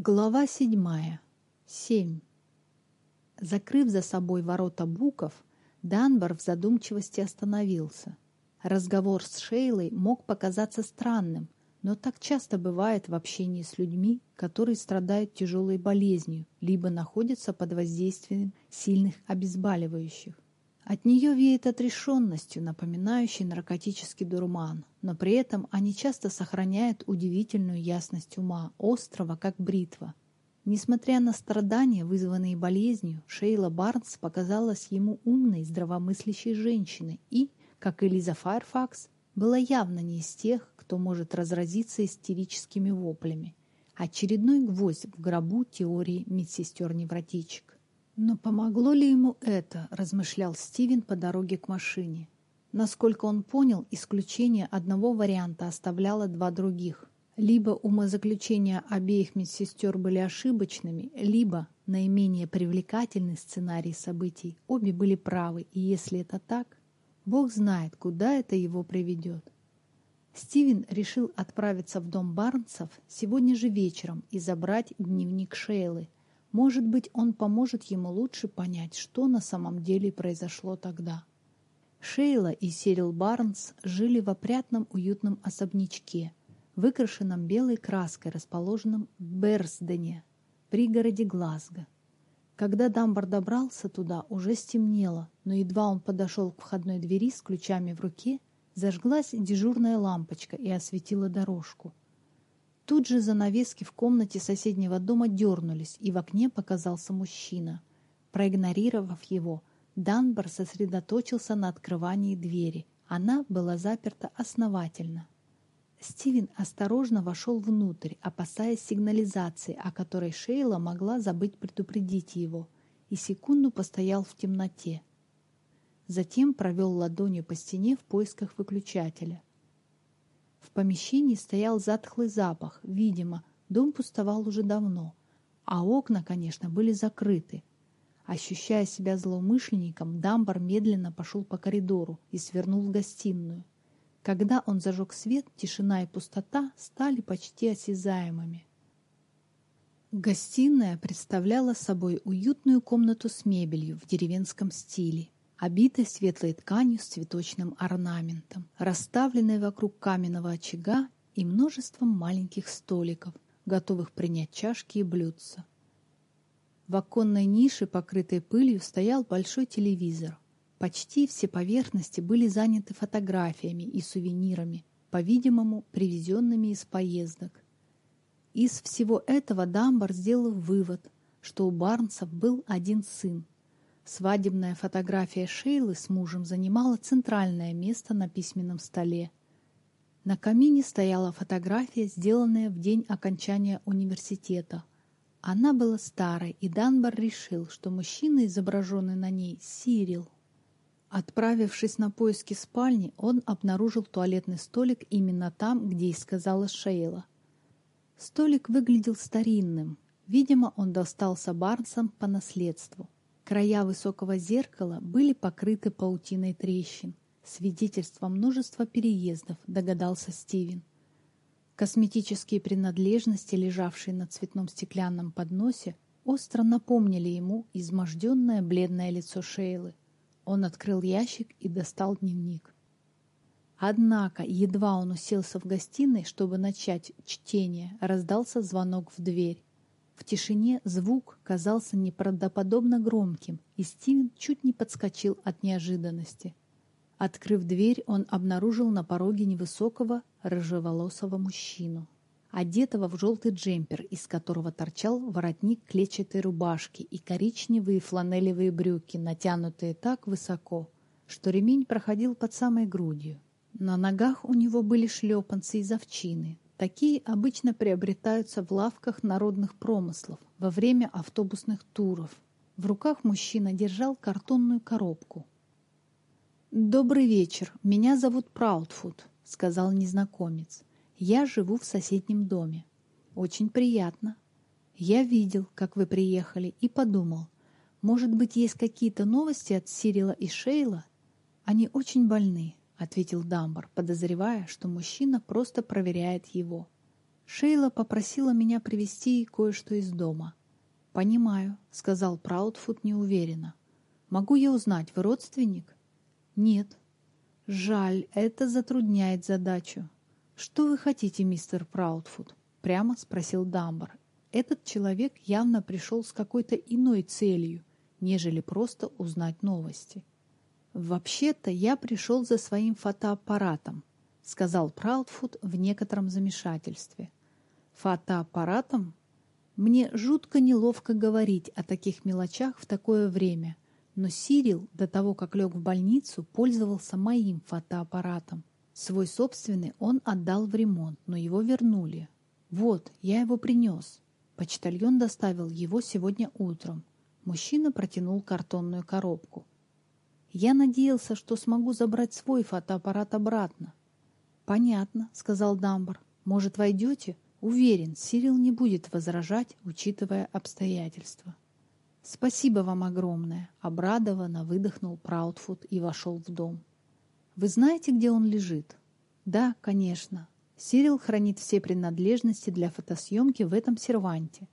Глава седьмая. Семь. Закрыв за собой ворота буков, Данбар в задумчивости остановился. Разговор с Шейлой мог показаться странным, но так часто бывает в общении с людьми, которые страдают тяжелой болезнью, либо находятся под воздействием сильных обезболивающих. От нее веет отрешенностью, напоминающей наркотический дурман, но при этом они часто сохраняют удивительную ясность ума, острого, как бритва. Несмотря на страдания, вызванные болезнью, Шейла Барнс показалась ему умной, здравомыслящей женщиной и, как и Файрфакс, была явно не из тех, кто может разразиться истерическими воплями. Очередной гвоздь в гробу теории медсестер-невротичек. Но помогло ли ему это, размышлял Стивен по дороге к машине. Насколько он понял, исключение одного варианта оставляло два других. Либо умозаключения обеих медсестер были ошибочными, либо наименее привлекательный сценарий событий. Обе были правы, и если это так, Бог знает, куда это его приведет. Стивен решил отправиться в дом Барнсов сегодня же вечером и забрать дневник Шейлы – может быть, он поможет ему лучше понять, что на самом деле произошло тогда. Шейла и Сирил Барнс жили в опрятном уютном особнячке, выкрашенном белой краской, расположенном в Берсдене, пригороде Глазго. Когда Дамбар добрался туда, уже стемнело, но едва он подошел к входной двери с ключами в руке, зажглась дежурная лампочка и осветила дорожку. Тут же занавески в комнате соседнего дома дернулись, и в окне показался мужчина. Проигнорировав его, Данбар сосредоточился на открывании двери. Она была заперта основательно. Стивен осторожно вошел внутрь, опасаясь сигнализации, о которой Шейла могла забыть предупредить его, и секунду постоял в темноте. Затем провел ладонью по стене в поисках выключателя. Помещении стоял затхлый запах. Видимо, дом пустовал уже давно. А окна, конечно, были закрыты. Ощущая себя злоумышленником, Дамбар медленно пошел по коридору и свернул в гостиную. Когда он зажег свет, тишина и пустота стали почти осязаемыми. Гостиная представляла собой уютную комнату с мебелью в деревенском стиле обитой светлой тканью с цветочным орнаментом, расставленной вокруг каменного очага и множеством маленьких столиков, готовых принять чашки и блюдца. В оконной нише, покрытой пылью, стоял большой телевизор. Почти все поверхности были заняты фотографиями и сувенирами, по-видимому, привезенными из поездок. Из всего этого Дамбар сделал вывод, что у Барнсов был один сын, Свадебная фотография Шейлы с мужем занимала центральное место на письменном столе. На камине стояла фотография, сделанная в день окончания университета. Она была старой, и Данбар решил, что мужчина, изображенный на ней, Сирил. Отправившись на поиски спальни, он обнаружил туалетный столик именно там, где и сказала Шейла. Столик выглядел старинным. Видимо, он достался Барнсам по наследству. Края высокого зеркала были покрыты паутиной трещин, свидетельство множества переездов, догадался Стивен. Косметические принадлежности, лежавшие на цветном стеклянном подносе, остро напомнили ему изможденное бледное лицо Шейлы. Он открыл ящик и достал дневник. Однако, едва он уселся в гостиной, чтобы начать чтение, раздался звонок в дверь. В тишине звук казался неправдоподобно громким, и Стивен чуть не подскочил от неожиданности. Открыв дверь, он обнаружил на пороге невысокого, рыжеволосого мужчину, одетого в желтый джемпер, из которого торчал воротник клетчатой рубашки и коричневые фланелевые брюки, натянутые так высоко, что ремень проходил под самой грудью. На ногах у него были шлепанцы из овчины, Такие обычно приобретаются в лавках народных промыслов во время автобусных туров. В руках мужчина держал картонную коробку. «Добрый вечер, меня зовут Праудфуд», — сказал незнакомец. «Я живу в соседнем доме. Очень приятно. Я видел, как вы приехали, и подумал, может быть, есть какие-то новости от Сирила и Шейла? Они очень больны, — ответил Дамбар, подозревая, что мужчина просто проверяет его. Шейла попросила меня привезти кое-что из дома. «Понимаю», — сказал Праудфуд неуверенно. «Могу я узнать, вы родственник?» «Нет». «Жаль, это затрудняет задачу». «Что вы хотите, мистер Праудфуд?» — прямо спросил Дамбар. Этот человек явно пришел с какой-то иной целью, нежели просто узнать новости. «Вообще-то я пришел за своим фотоаппаратом», — сказал Праудфуд в некотором замешательстве. «Фотоаппаратом? Мне жутко неловко говорить о таких мелочах в такое время, но Сирил до того, как лег в больницу, пользовался моим фотоаппаратом. Свой собственный он отдал в ремонт, но его вернули. Вот, я его принес. Почтальон доставил его сегодня утром. Мужчина протянул картонную коробку. Я надеялся, что смогу забрать свой фотоаппарат обратно. «Понятно», — сказал Дамбар. «Может, войдете?» Уверен, Сирил не будет возражать, учитывая обстоятельства. «Спасибо вам огромное!» — обрадованно выдохнул Праудфуд и вошел в дом. «Вы знаете, где он лежит?» «Да, конечно. Сирил хранит все принадлежности для фотосъемки в этом серванте».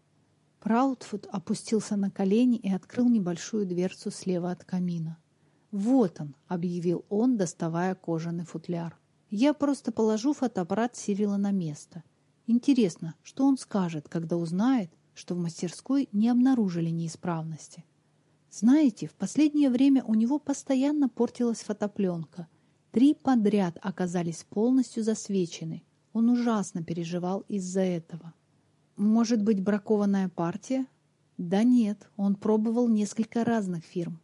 Праудфуд опустился на колени и открыл небольшую дверцу слева от камина. «Вот он!» — объявил он, доставая кожаный футляр. «Я просто положу фотоаппарат Сирила на место. Интересно, что он скажет, когда узнает, что в мастерской не обнаружили неисправности. Знаете, в последнее время у него постоянно портилась фотопленка. Три подряд оказались полностью засвечены. Он ужасно переживал из-за этого. Может быть, бракованная партия? Да нет, он пробовал несколько разных фирм.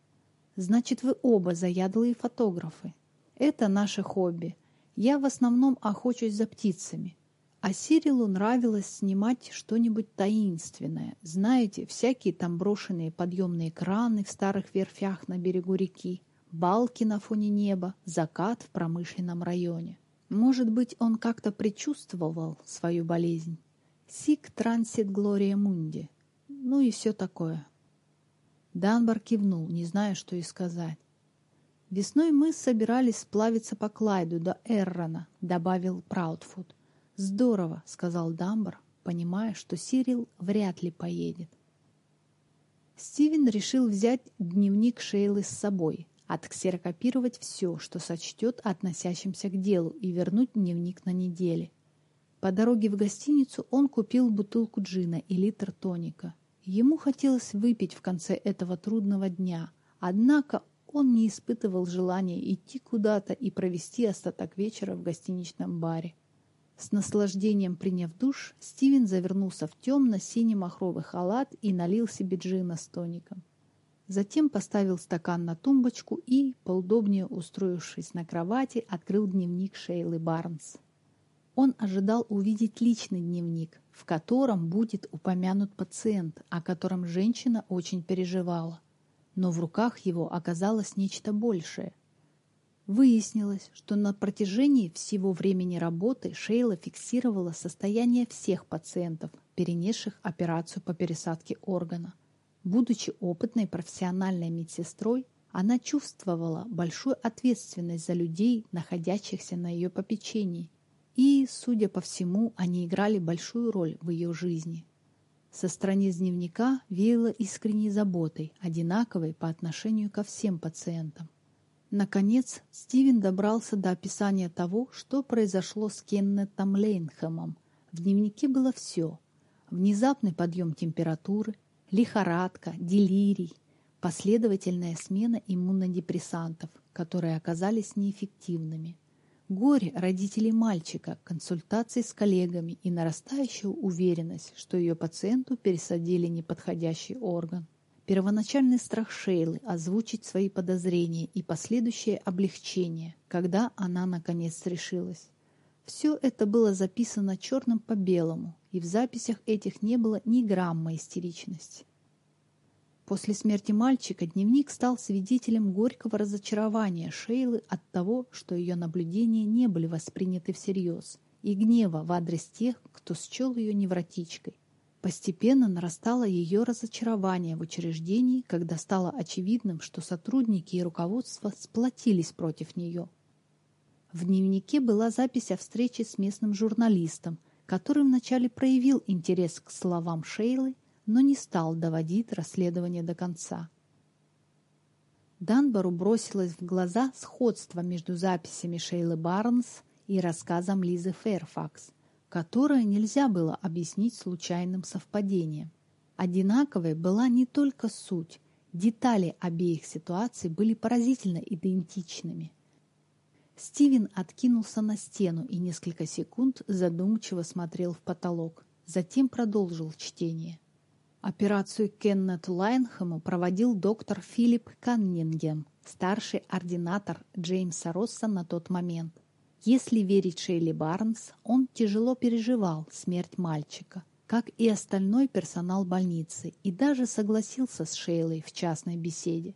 Значит, вы оба заядлые фотографы. Это наше хобби. Я в основном охочусь за птицами. А Сирилу нравилось снимать что-нибудь таинственное. Знаете, всякие там брошенные подъемные краны в старых верфях на берегу реки, балки на фоне неба, закат в промышленном районе. Может быть, он как-то предчувствовал свою болезнь. Сик трансит Глория Мунди. Ну и все такое. Данбар кивнул, не зная, что и сказать. «Весной мы собирались сплавиться по Клайду до Эррона», — добавил Праудфуд. «Здорово», — сказал Дамбар, понимая, что Сирил вряд ли поедет. Стивен решил взять дневник Шейлы с собой, отксерокопировать все, что сочтет относящимся к делу, и вернуть дневник на неделе. По дороге в гостиницу он купил бутылку джина и литр тоника. Ему хотелось выпить в конце этого трудного дня, однако он не испытывал желания идти куда-то и провести остаток вечера в гостиничном баре. С наслаждением приняв душ, Стивен завернулся в темно-синий махровый халат и налил себе джина с тоником. Затем поставил стакан на тумбочку и, поудобнее устроившись на кровати, открыл дневник Шейлы Барнс. Он ожидал увидеть личный дневник, в котором будет упомянут пациент, о котором женщина очень переживала. Но в руках его оказалось нечто большее. Выяснилось, что на протяжении всего времени работы Шейла фиксировала состояние всех пациентов, перенесших операцию по пересадке органа. Будучи опытной профессиональной медсестрой, она чувствовала большую ответственность за людей, находящихся на ее попечении. И, судя по всему, они играли большую роль в ее жизни. Со страниц дневника веяло искренней заботой, одинаковой по отношению ко всем пациентам. Наконец, Стивен добрался до описания того, что произошло с Кеннетом Лейнхэмом. В дневнике было все. Внезапный подъем температуры, лихорадка, делирий, последовательная смена иммунодепрессантов, которые оказались неэффективными, горе родителей мальчика, консультации с коллегами и нарастающая уверенность, что ее пациенту пересадили неподходящий орган. Первоначальный страх Шейлы озвучить свои подозрения и последующее облегчение, когда она наконец решилась. Все это было записано черным по белому, и в записях этих не было ни грамма истеричности. После смерти мальчика дневник стал свидетелем горького разочарования Шейлы от того, что ее наблюдения не были восприняты всерьез, и гнева в адрес тех, кто счел ее невротичкой. Постепенно нарастало ее разочарование в учреждении, когда стало очевидным, что сотрудники и руководство сплотились против нее. В дневнике была запись о встрече с местным журналистом, который вначале проявил интерес к словам Шейлы, но не стал доводить расследование до конца. Данбару бросилось в глаза сходство между записями Шейлы Барнс и рассказом Лизы Фэрфакс, которое нельзя было объяснить случайным совпадением. Одинаковой была не только суть, детали обеих ситуаций были поразительно идентичными. Стивен откинулся на стену и несколько секунд задумчиво смотрел в потолок, затем продолжил чтение. Операцию Кеннету Лайнхэму проводил доктор Филипп Каннингем, старший ординатор Джеймса Росса на тот момент. Если верить Шейли Барнс, он тяжело переживал смерть мальчика, как и остальной персонал больницы, и даже согласился с Шейлой в частной беседе.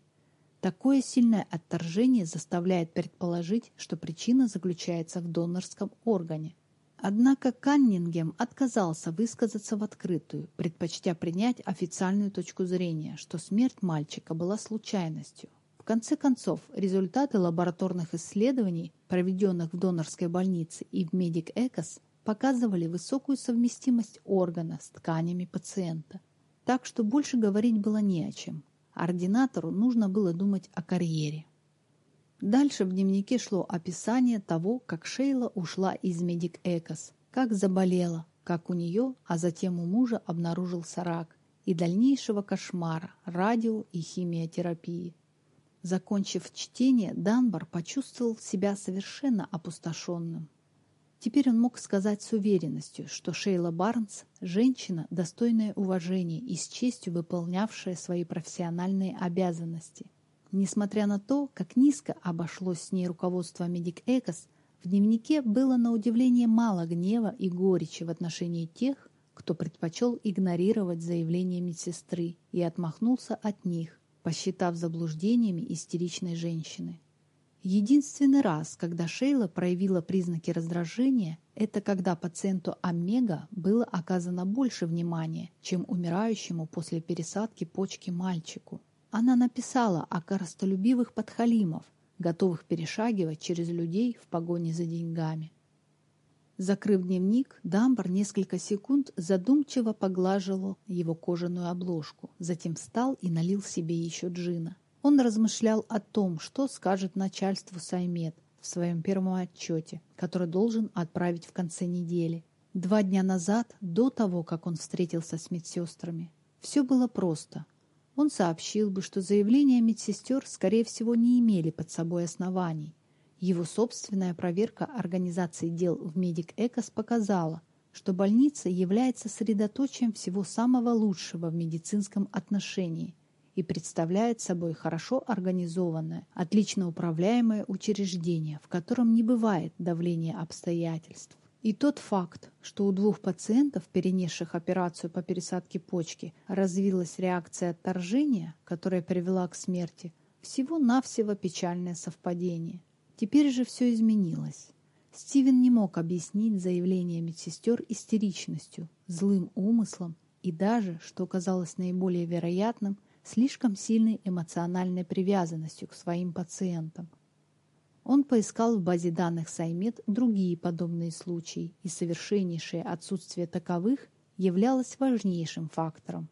Такое сильное отторжение заставляет предположить, что причина заключается в донорском органе. Однако Каннингем отказался высказаться в открытую, предпочтя принять официальную точку зрения, что смерть мальчика была случайностью, в конце концов, результаты лабораторных исследований, проведенных в донорской больнице и в Медик Экос, показывали высокую совместимость органа с тканями пациента. Так что больше говорить было не о чем. Ординатору нужно было думать о карьере. Дальше в дневнике шло описание того, как Шейла ушла из Медик Экос, как заболела, как у нее, а затем у мужа обнаружился рак, и дальнейшего кошмара, радио и химиотерапии. Закончив чтение, Данбар почувствовал себя совершенно опустошенным. Теперь он мог сказать с уверенностью, что Шейла Барнс – женщина, достойная уважения и с честью выполнявшая свои профессиональные обязанности. Несмотря на то, как низко обошлось с ней руководство Медик Экос, в дневнике было на удивление мало гнева и горечи в отношении тех, кто предпочел игнорировать заявления медсестры и отмахнулся от них, посчитав заблуждениями истеричной женщины. Единственный раз, когда Шейла проявила признаки раздражения, это когда пациенту Омега было оказано больше внимания, чем умирающему после пересадки почки мальчику. Она написала о коростолюбивых подхалимов, готовых перешагивать через людей в погоне за деньгами. Закрыв дневник, Дамбар несколько секунд задумчиво поглаживал его кожаную обложку, затем встал и налил себе еще джина. Он размышлял о том, что скажет начальству Саймет в своем первом отчете, который должен отправить в конце недели. Два дня назад, до того, как он встретился с медсестрами, все было просто. Он сообщил бы, что заявления медсестер, скорее всего, не имели под собой оснований, его собственная проверка организации дел в Медик Экос показала, что больница является средоточием всего самого лучшего в медицинском отношении и представляет собой хорошо организованное, отлично управляемое учреждение, в котором не бывает давления обстоятельств. И тот факт, что у двух пациентов, перенесших операцию по пересадке почки, развилась реакция отторжения, которая привела к смерти, всего-навсего печальное совпадение. Теперь же все изменилось. Стивен не мог объяснить заявление медсестер истеричностью, злым умыслом и даже, что казалось наиболее вероятным, слишком сильной эмоциональной привязанностью к своим пациентам. Он поискал в базе данных Саймед другие подобные случаи, и совершеннейшее отсутствие таковых являлось важнейшим фактором.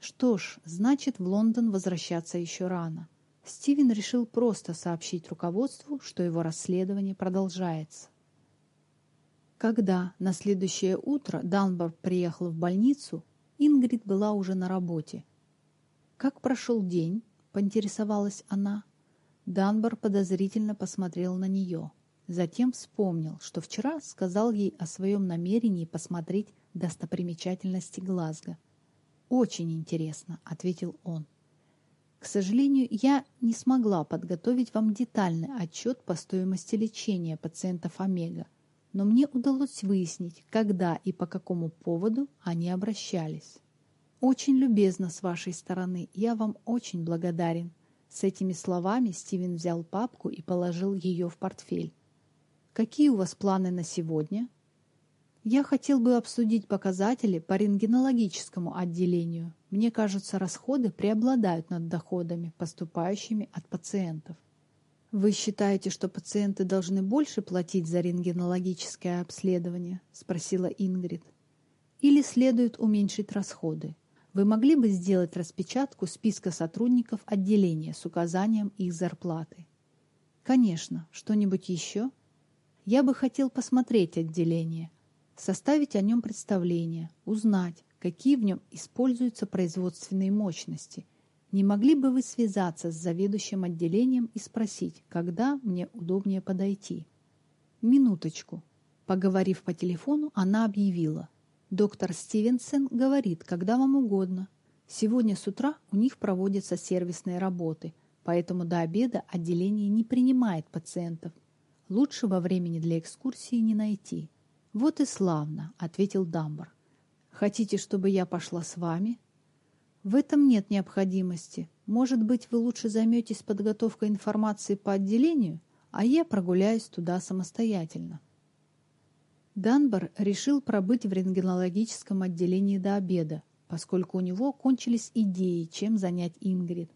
Что ж, значит, в Лондон возвращаться еще рано. Стивен решил просто сообщить руководству, что его расследование продолжается. Когда на следующее утро Данбар приехал в больницу, Ингрид была уже на работе. «Как прошел день?» — поинтересовалась она. Данбар подозрительно посмотрел на нее. Затем вспомнил, что вчера сказал ей о своем намерении посмотреть достопримечательности Глазго. «Очень интересно», — ответил он. К сожалению, я не смогла подготовить вам детальный отчет по стоимости лечения пациентов Омега, но мне удалось выяснить, когда и по какому поводу они обращались. Очень любезно с вашей стороны, я вам очень благодарен. С этими словами Стивен взял папку и положил ее в портфель. Какие у вас планы на сегодня? Я хотел бы обсудить показатели по рентгенологическому отделению. Мне кажется, расходы преобладают над доходами, поступающими от пациентов. «Вы считаете, что пациенты должны больше платить за рентгенологическое обследование?» – спросила Ингрид. «Или следует уменьшить расходы? Вы могли бы сделать распечатку списка сотрудников отделения с указанием их зарплаты?» «Конечно. Что-нибудь еще?» «Я бы хотел посмотреть отделение, составить о нем представление, узнать, какие в нем используются производственные мощности – не могли бы вы связаться с заведующим отделением и спросить, когда мне удобнее подойти? Минуточку. Поговорив по телефону, она объявила. Доктор Стивенсон говорит, когда вам угодно. Сегодня с утра у них проводятся сервисные работы, поэтому до обеда отделение не принимает пациентов. Лучшего времени для экскурсии не найти. Вот и славно, ответил Дамбар. Хотите, чтобы я пошла с вами? В этом нет необходимости. Может быть, вы лучше займетесь подготовкой информации по отделению, а я прогуляюсь туда самостоятельно. Данбар решил пробыть в рентгенологическом отделении до обеда, поскольку у него кончились идеи, чем занять Ингрид.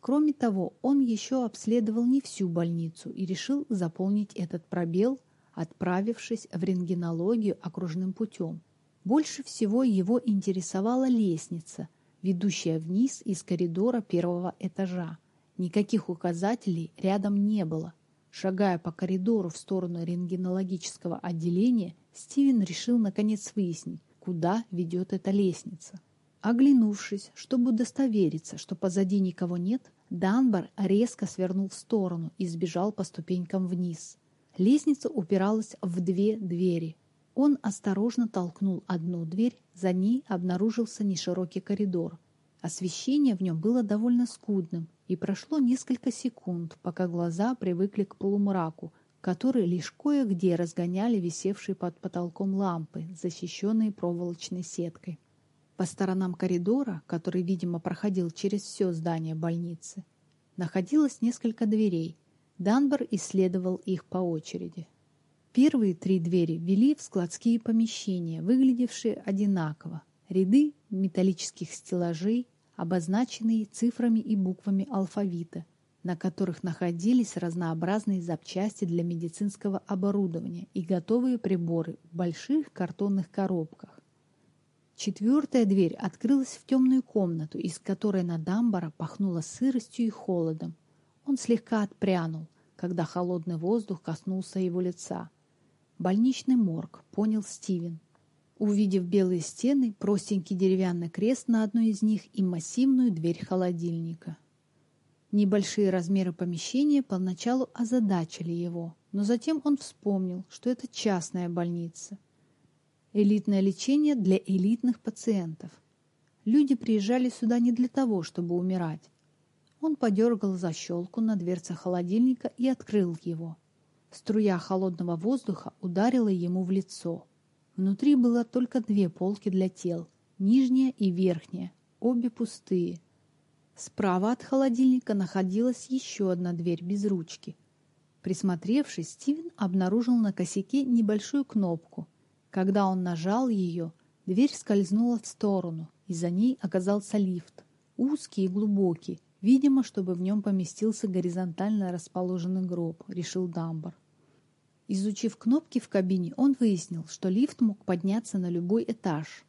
Кроме того, он еще обследовал не всю больницу и решил заполнить этот пробел, отправившись в рентгенологию окружным путем. Больше всего его интересовала лестница – ведущая вниз из коридора первого этажа. Никаких указателей рядом не было. Шагая по коридору в сторону рентгенологического отделения, Стивен решил наконец выяснить, куда ведет эта лестница. Оглянувшись, чтобы удостовериться, что позади никого нет, Данбар резко свернул в сторону и сбежал по ступенькам вниз. Лестница упиралась в две двери – он осторожно толкнул одну дверь, за ней обнаружился неширокий коридор. Освещение в нем было довольно скудным, и прошло несколько секунд, пока глаза привыкли к полумраку, который лишь кое-где разгоняли висевшие под потолком лампы, защищенные проволочной сеткой. По сторонам коридора, который, видимо, проходил через все здание больницы, находилось несколько дверей. Данбар исследовал их по очереди. Первые три двери вели в складские помещения, выглядевшие одинаково. Ряды металлических стеллажей, обозначенные цифрами и буквами алфавита, на которых находились разнообразные запчасти для медицинского оборудования и готовые приборы в больших картонных коробках. Четвертая дверь открылась в темную комнату, из которой на Дамбара пахнуло сыростью и холодом. Он слегка отпрянул, когда холодный воздух коснулся его лица. «Больничный морг», — понял Стивен. Увидев белые стены, простенький деревянный крест на одной из них и массивную дверь холодильника. Небольшие размеры помещения поначалу озадачили его, но затем он вспомнил, что это частная больница. Элитное лечение для элитных пациентов. Люди приезжали сюда не для того, чтобы умирать. Он подергал защелку на дверце холодильника и открыл его. Струя холодного воздуха ударила ему в лицо. Внутри было только две полки для тел, нижняя и верхняя, обе пустые. Справа от холодильника находилась еще одна дверь без ручки. Присмотревшись, Стивен обнаружил на косяке небольшую кнопку. Когда он нажал ее, дверь скользнула в сторону, и за ней оказался лифт, узкий и глубокий, Видимо, чтобы в нем поместился горизонтально расположенный гроб, решил Дамбар. Изучив кнопки в кабине, он выяснил, что лифт мог подняться на любой этаж.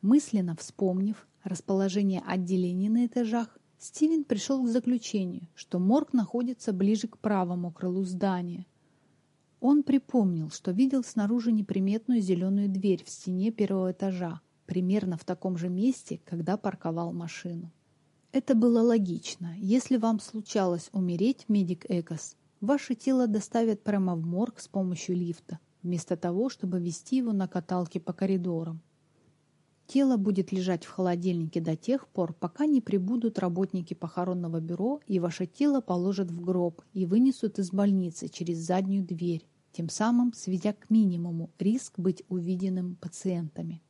Мысленно вспомнив расположение отделений на этажах, Стивен пришел к заключению, что морг находится ближе к правому крылу здания. Он припомнил, что видел снаружи неприметную зеленую дверь в стене первого этажа, примерно в таком же месте, когда парковал машину. Это было логично. Если вам случалось умереть, медик Экос, ваше тело доставят прямо в морг с помощью лифта, вместо того, чтобы вести его на каталке по коридорам. Тело будет лежать в холодильнике до тех пор, пока не прибудут работники похоронного бюро и ваше тело положат в гроб и вынесут из больницы через заднюю дверь, тем самым сведя к минимуму риск быть увиденным пациентами.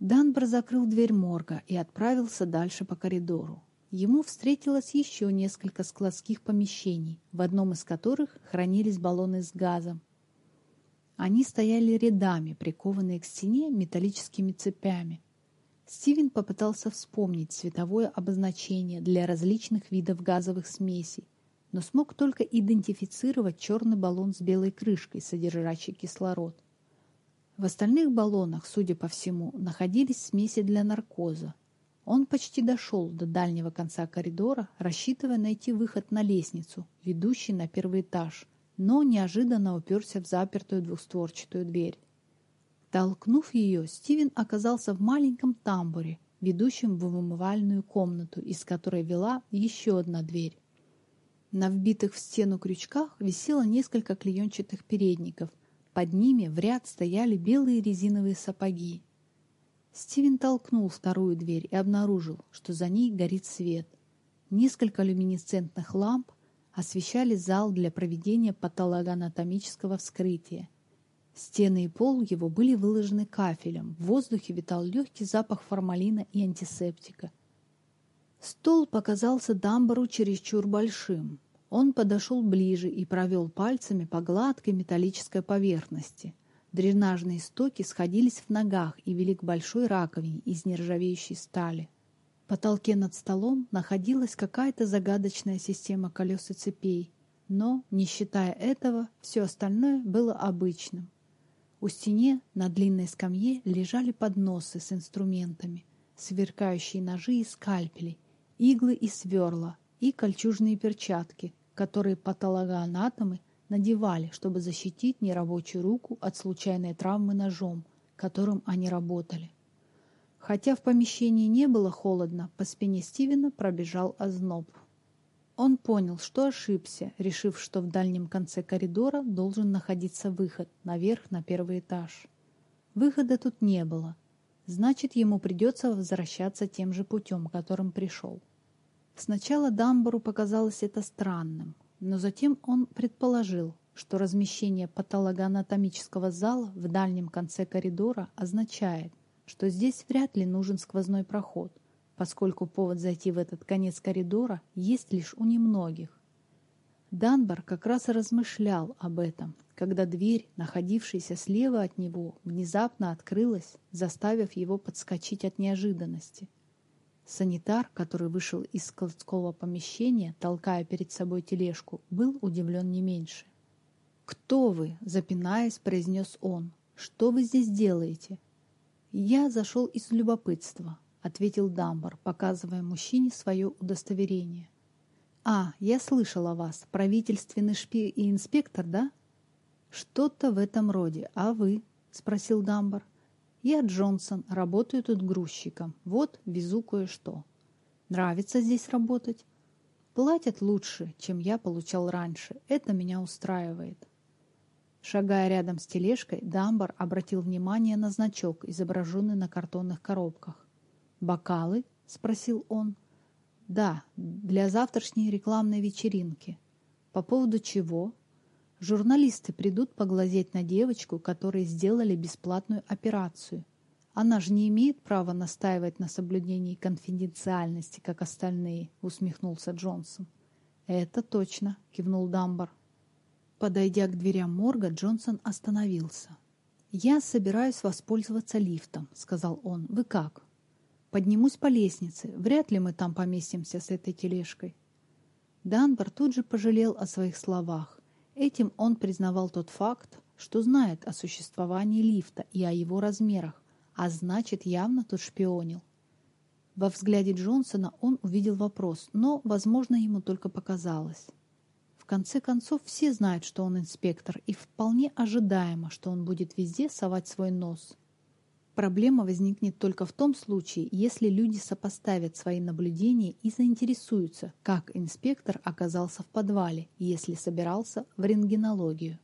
Данбр закрыл дверь морга и отправился дальше по коридору. Ему встретилось еще несколько складских помещений, в одном из которых хранились баллоны с газом. Они стояли рядами, прикованные к стене металлическими цепями. Стивен попытался вспомнить цветовое обозначение для различных видов газовых смесей, но смог только идентифицировать черный баллон с белой крышкой, содержащий кислород. В остальных баллонах, судя по всему, находились смеси для наркоза. Он почти дошел до дальнего конца коридора, рассчитывая найти выход на лестницу, ведущий на первый этаж, но неожиданно уперся в запертую двухстворчатую дверь. Толкнув ее, Стивен оказался в маленьком тамбуре, ведущем в умывальную комнату, из которой вела еще одна дверь. На вбитых в стену крючках висело несколько клеенчатых передников. Под ними в ряд стояли белые резиновые сапоги. Стивен толкнул вторую дверь и обнаружил, что за ней горит свет. Несколько люминесцентных ламп освещали зал для проведения патологоанатомического вскрытия. Стены и пол его были выложены кафелем. В воздухе витал легкий запах формалина и антисептика. Стол показался Дамбару чересчур большим. Он подошел ближе и провел пальцами по гладкой металлической поверхности. Дренажные стоки сходились в ногах и вели к большой раковине из нержавеющей стали. В потолке над столом находилась какая-то загадочная система колес и цепей, но, не считая этого, все остальное было обычным. У стене на длинной скамье лежали подносы с инструментами, сверкающие ножи и скальпели, иглы и сверла, и кольчужные перчатки, которые патологоанатомы надевали, чтобы защитить нерабочую руку от случайной травмы ножом, которым они работали. Хотя в помещении не было холодно, по спине Стивена пробежал озноб. Он понял, что ошибся, решив, что в дальнем конце коридора должен находиться выход наверх на первый этаж. Выхода тут не было. Значит, ему придется возвращаться тем же путем, которым пришел. Сначала Дамбару показалось это странным, но затем он предположил, что размещение патологоанатомического зала в дальнем конце коридора означает, что здесь вряд ли нужен сквозной проход, поскольку повод зайти в этот конец коридора есть лишь у немногих. Данбар как раз размышлял об этом, когда дверь, находившаяся слева от него, внезапно открылась, заставив его подскочить от неожиданности. Санитар, который вышел из складского помещения, толкая перед собой тележку, был удивлен не меньше. «Кто вы?» – запинаясь, произнес он. «Что вы здесь делаете?» «Я зашел из любопытства ответил Дамбар, показывая мужчине свое удостоверение. «А, я слышал о вас. Правительственный шпи и инспектор, да?» «Что-то в этом роде. А вы?» — спросил Дамбар. «Я Джонсон, работаю тут грузчиком. Вот, везу кое-что. Нравится здесь работать?» «Платят лучше, чем я получал раньше. Это меня устраивает». Шагая рядом с тележкой, Дамбар обратил внимание на значок, изображенный на картонных коробках. «Бокалы?» — спросил он. «Да, для завтрашней рекламной вечеринки». «По поводу чего?» «Журналисты придут поглазеть на девочку, которой сделали бесплатную операцию. Она же не имеет права настаивать на соблюдении конфиденциальности, как остальные», — усмехнулся Джонсон. «Это точно», — кивнул Дамбар. Подойдя к дверям морга, Джонсон остановился. «Я собираюсь воспользоваться лифтом», — сказал он. «Вы как?» Поднимусь по лестнице. Вряд ли мы там поместимся с этой тележкой. Данбар тут же пожалел о своих словах. Этим он признавал тот факт, что знает о существовании лифта и о его размерах, а значит, явно тут шпионил. Во взгляде Джонсона он увидел вопрос, но, возможно, ему только показалось. В конце концов, все знают, что он инспектор, и вполне ожидаемо, что он будет везде совать свой нос. Проблема возникнет только в том случае, если люди сопоставят свои наблюдения и заинтересуются, как инспектор оказался в подвале, если собирался в рентгенологию.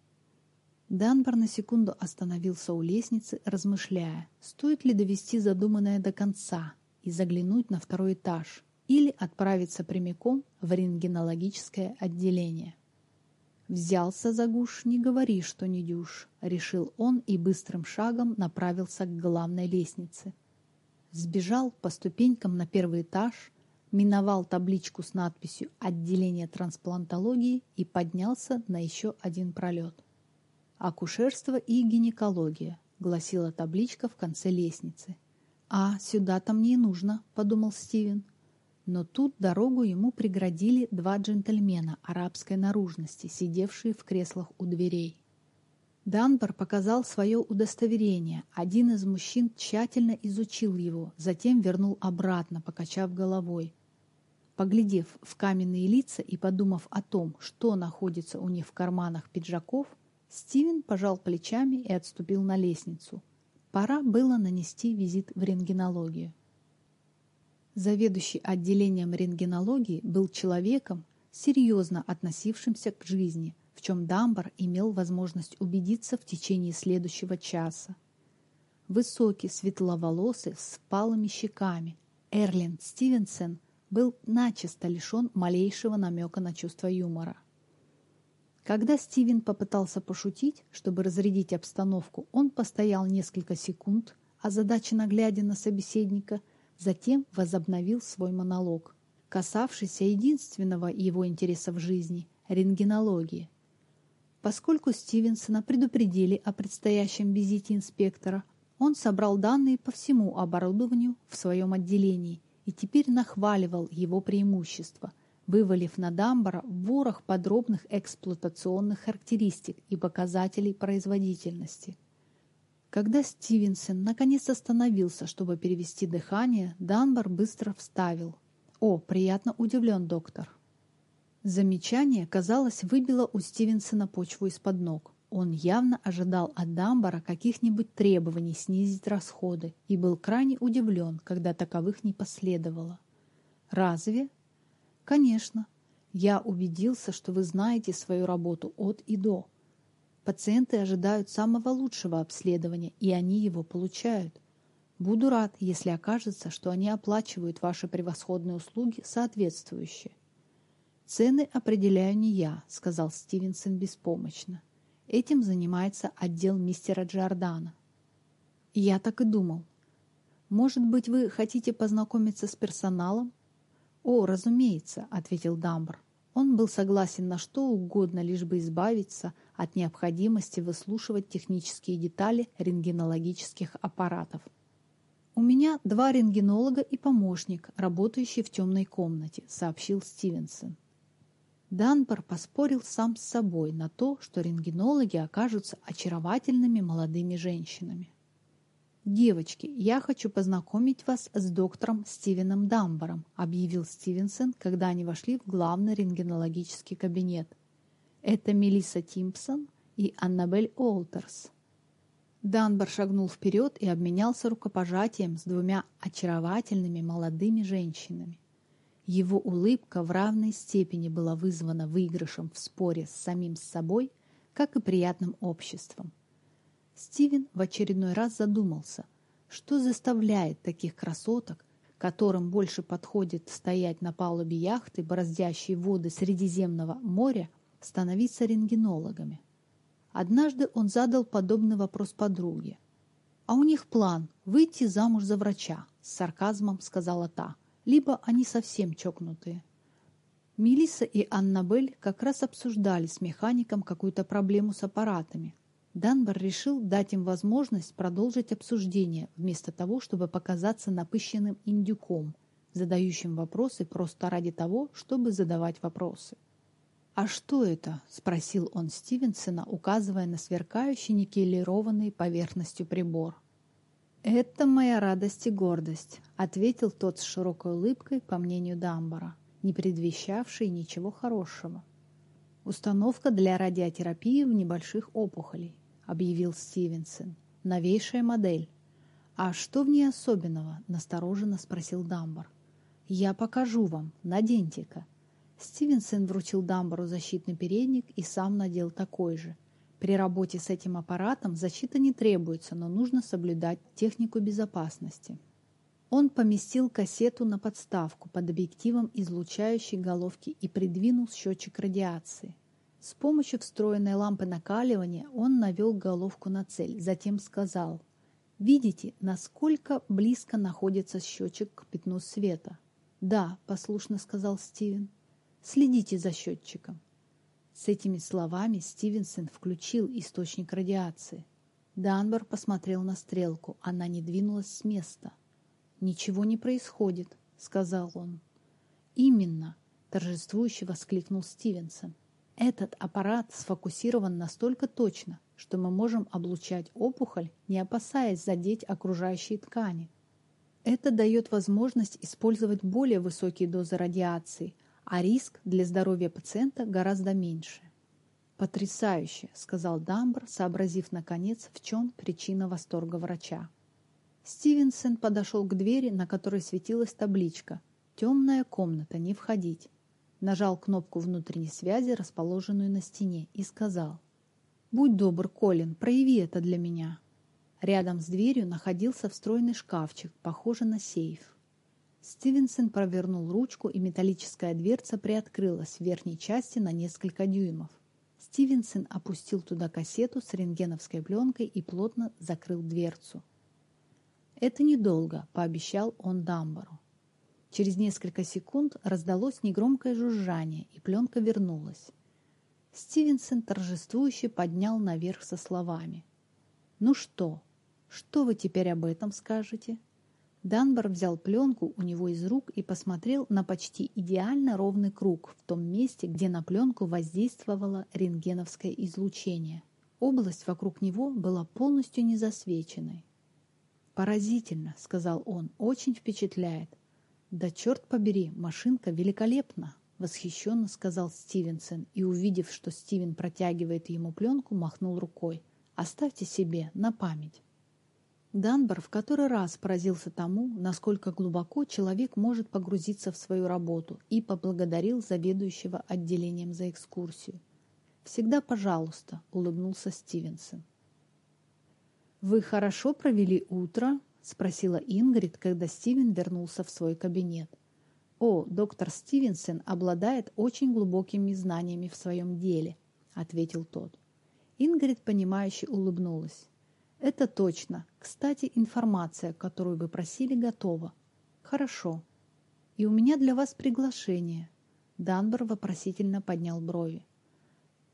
Данбар на секунду остановился у лестницы, размышляя, стоит ли довести задуманное до конца и заглянуть на второй этаж или отправиться прямиком в рентгенологическое отделение. «Взялся за гуш, не говори, что не дюш», — решил он и быстрым шагом направился к главной лестнице. Сбежал по ступенькам на первый этаж, миновал табличку с надписью «Отделение трансплантологии» и поднялся на еще один пролет. «Акушерство и гинекология», — гласила табличка в конце лестницы. «А, сюда-то мне и нужно», — подумал Стивен. Но тут дорогу ему преградили два джентльмена арабской наружности, сидевшие в креслах у дверей. Данбар показал свое удостоверение. Один из мужчин тщательно изучил его, затем вернул обратно, покачав головой. Поглядев в каменные лица и подумав о том, что находится у них в карманах пиджаков, Стивен пожал плечами и отступил на лестницу. Пора было нанести визит в рентгенологию. Заведующий отделением рентгенологии был человеком, серьезно относившимся к жизни, в чем Дамбар имел возможность убедиться в течение следующего часа. Высокий, светловолосый, с палыми щеками, Эрлин Стивенсон был начисто лишен малейшего намека на чувство юмора. Когда Стивен попытался пошутить, чтобы разрядить обстановку, он постоял несколько секунд, озадаченно глядя на собеседника, затем возобновил свой монолог, касавшийся единственного его интереса в жизни – рентгенологии – Поскольку Стивенсона предупредили о предстоящем визите инспектора, он собрал данные по всему оборудованию в своем отделении и теперь нахваливал его преимущества, вывалив на Дамбара ворох подробных эксплуатационных характеристик и показателей производительности. Когда Стивенсон наконец остановился, чтобы перевести дыхание, Данбар быстро вставил. «О, приятно удивлен, доктор. Замечание, казалось, выбило у Стивенсона почву из-под ног. Он явно ожидал от Дамбара каких-нибудь требований снизить расходы и был крайне удивлен, когда таковых не последовало. «Разве?» «Конечно. Я убедился, что вы знаете свою работу от и до. Пациенты ожидают самого лучшего обследования, и они его получают. Буду рад, если окажется, что они оплачивают ваши превосходные услуги соответствующие. «Цены определяю не я», — сказал Стивенсон беспомощно. «Этим занимается отдел мистера Джордана». «Я так и думал. Может быть, вы хотите познакомиться с персоналом?» «О, разумеется», — ответил Дамбр. Он был согласен на что угодно, лишь бы избавиться от необходимости выслушивать технические детали рентгенологических аппаратов. «У меня два рентгенолога и помощник, работающий в темной комнате», — сообщил Стивенсон. Данбар поспорил сам с собой на то, что рентгенологи окажутся очаровательными молодыми женщинами. «Девочки, я хочу познакомить вас с доктором Стивеном Дамбаром», объявил Стивенсон, когда они вошли в главный рентгенологический кабинет. «Это Мелисса Тимпсон и Аннабель Олтерс». Данбар шагнул вперед и обменялся рукопожатием с двумя очаровательными молодыми женщинами. Его улыбка в равной степени была вызвана выигрышем в споре с самим собой, как и приятным обществом. Стивен в очередной раз задумался, что заставляет таких красоток, которым больше подходит стоять на палубе яхты, бороздящей воды Средиземного моря, становиться рентгенологами. Однажды он задал подобный вопрос подруге. «А у них план – выйти замуж за врача», – с сарказмом сказала та – либо они совсем чокнутые. Мелисса и Аннабель как раз обсуждали с механиком какую-то проблему с аппаратами. Данбар решил дать им возможность продолжить обсуждение, вместо того, чтобы показаться напыщенным индюком, задающим вопросы просто ради того, чтобы задавать вопросы. «А что это?» – спросил он Стивенсона, указывая на сверкающий никелированный поверхностью прибор. «Это моя радость и гордость», — ответил тот с широкой улыбкой, по мнению Дамбара, не предвещавшей ничего хорошего. «Установка для радиотерапии в небольших опухолей», — объявил Стивенсон. «Новейшая модель». «А что в ней особенного?» — настороженно спросил Дамбар. «Я покажу вам. Наденьте-ка». Стивенсон вручил Дамбару защитный передник и сам надел такой же — при работе с этим аппаратом защита не требуется, но нужно соблюдать технику безопасности. Он поместил кассету на подставку под объективом излучающей головки и придвинул счетчик радиации. С помощью встроенной лампы накаливания он навел головку на цель, затем сказал «Видите, насколько близко находится счетчик к пятну света?» «Да», — послушно сказал Стивен. «Следите за счетчиком». С этими словами Стивенсон включил источник радиации. Данбар посмотрел на стрелку. Она не двинулась с места. «Ничего не происходит», — сказал он. «Именно!» – торжествующе воскликнул Стивенсон. «Этот аппарат сфокусирован настолько точно, что мы можем облучать опухоль, не опасаясь задеть окружающие ткани. Это дает возможность использовать более высокие дозы радиации, а риск для здоровья пациента гораздо меньше. «Потрясающе!» – сказал Дамбр, сообразив, наконец, в чем причина восторга врача. Стивенсон подошел к двери, на которой светилась табличка «Темная комната, не входить». Нажал кнопку внутренней связи, расположенную на стене, и сказал – «Будь добр, Колин, прояви это для меня». Рядом с дверью находился встроенный шкафчик, похожий на сейф. Стивенсон провернул ручку, и металлическая дверца приоткрылась в верхней части на несколько дюймов. Стивенсон опустил туда кассету с рентгеновской пленкой и плотно закрыл дверцу. «Это недолго», — пообещал он Дамбару. Через несколько секунд раздалось негромкое жужжание, и пленка вернулась. Стивенсон торжествующе поднял наверх со словами. «Ну что? Что вы теперь об этом скажете?» Данбар взял пленку у него из рук и посмотрел на почти идеально ровный круг в том месте, где на пленку воздействовало рентгеновское излучение. Область вокруг него была полностью незасвеченной. «Поразительно», — сказал он, — «очень впечатляет». «Да черт побери, машинка великолепна!» Восхищенно сказал Стивенсон и, увидев, что Стивен протягивает ему пленку, махнул рукой. «Оставьте себе, на память». Данбар в который раз поразился тому, насколько глубоко человек может погрузиться в свою работу и поблагодарил заведующего отделением за экскурсию. «Всегда пожалуйста», — улыбнулся Стивенсон. «Вы хорошо провели утро?» — спросила Ингрид, когда Стивен вернулся в свой кабинет. «О, доктор Стивенсон обладает очень глубокими знаниями в своем деле», — ответил тот. Ингрид, понимающе улыбнулась. «Это точно. Кстати, информация, которую вы просили, готова». «Хорошо. И у меня для вас приглашение». Данбор вопросительно поднял брови.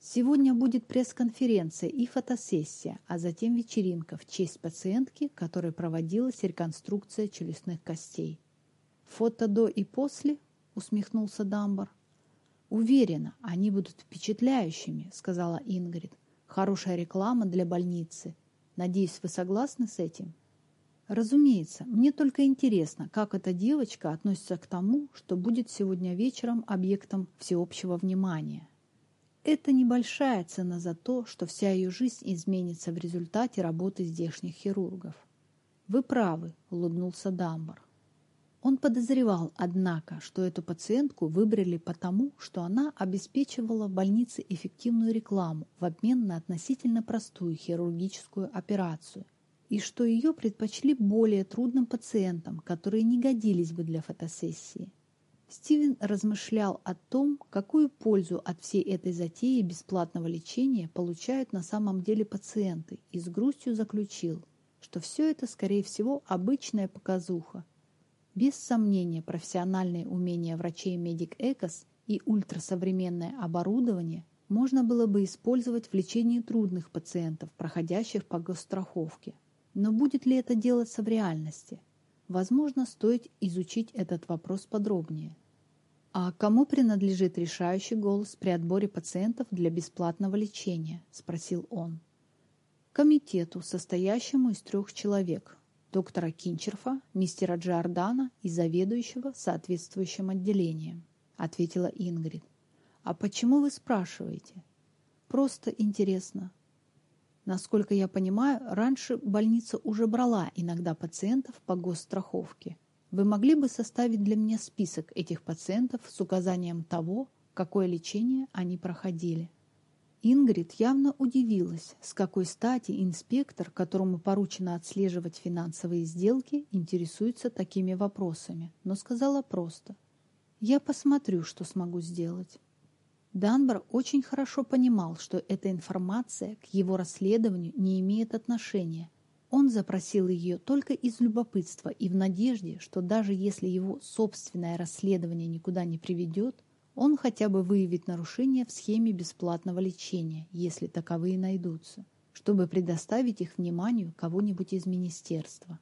Сегодня будет пресс-конференция и фотосессия, а затем вечеринка в честь пациентки, которой проводилась реконструкция челюстных костей. «Фото до и после?» — усмехнулся Дамбар. «Уверена, они будут впечатляющими», — сказала Ингрид. «Хорошая реклама для больницы. Надеюсь, вы согласны с этим?» «Разумеется, мне только интересно, как эта девочка относится к тому, что будет сегодня вечером объектом всеобщего внимания». Это небольшая цена за то, что вся ее жизнь изменится в результате работы здешних хирургов. «Вы правы», — улыбнулся Дамбар. Он подозревал, однако, что эту пациентку выбрали потому, что она обеспечивала в больнице эффективную рекламу в обмен на относительно простую хирургическую операцию, и что ее предпочли более трудным пациентам, которые не годились бы для фотосессии. Стивен размышлял о том, какую пользу от всей этой затеи бесплатного лечения получают на самом деле пациенты, и с грустью заключил, что все это, скорее всего, обычная показуха, без сомнения, профессиональные умения врачей Медик Экос и ультрасовременное оборудование можно было бы использовать в лечении трудных пациентов, проходящих по госстраховке. Но будет ли это делаться в реальности? Возможно, стоит изучить этот вопрос подробнее. «А кому принадлежит решающий голос при отборе пациентов для бесплатного лечения?» – спросил он. «Комитету, состоящему из трех человек, доктора Кинчерфа, мистера Джордана и заведующего соответствующим отделением», — ответила Ингрид. «А почему вы спрашиваете?» «Просто интересно». Насколько я понимаю, раньше больница уже брала иногда пациентов по госстраховке. Вы могли бы составить для меня список этих пациентов с указанием того, какое лечение они проходили? Ингрид явно удивилась, с какой стати инспектор, которому поручено отслеживать финансовые сделки, интересуется такими вопросами, но сказала просто «Я посмотрю, что смогу сделать». Данбар очень хорошо понимал, что эта информация к его расследованию не имеет отношения. Он запросил ее только из любопытства и в надежде, что даже если его собственное расследование никуда не приведет, он хотя бы выявит нарушения в схеме бесплатного лечения, если таковые найдутся, чтобы предоставить их вниманию кого-нибудь из министерства.